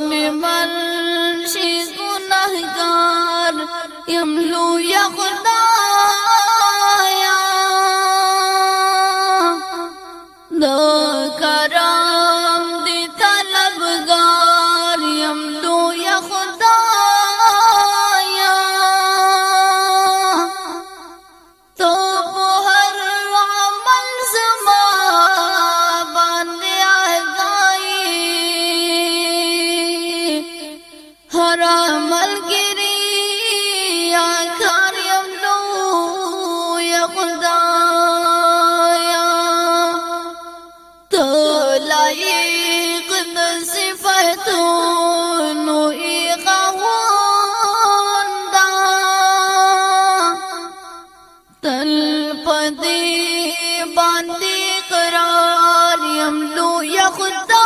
می من شي ګناهګار يم لو يا خدایا۔ د کرم ګورا ملګری یا کار یم نو یا خدایا. تو لایق نصفتونو ایغواندا تل پدی باندې قرار یم نو یا خدایا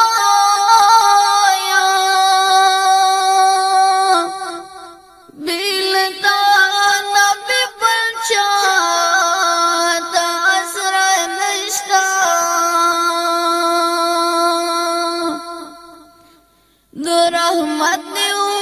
د رحمت دیو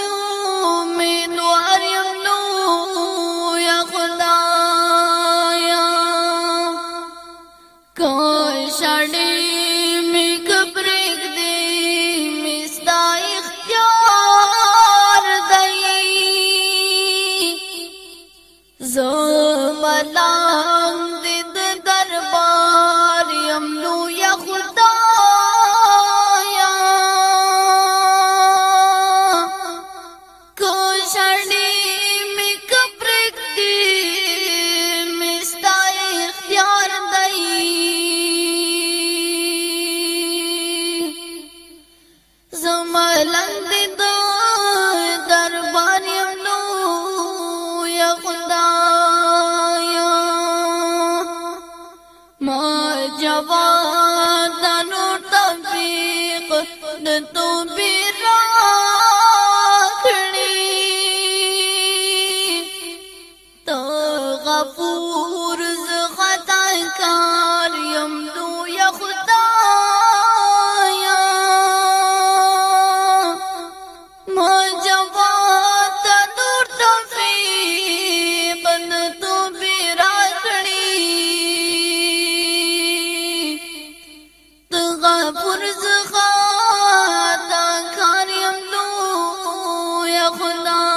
جوانانو تنو تصف نتو بيرا ٿڻي تو غف 要混蛋！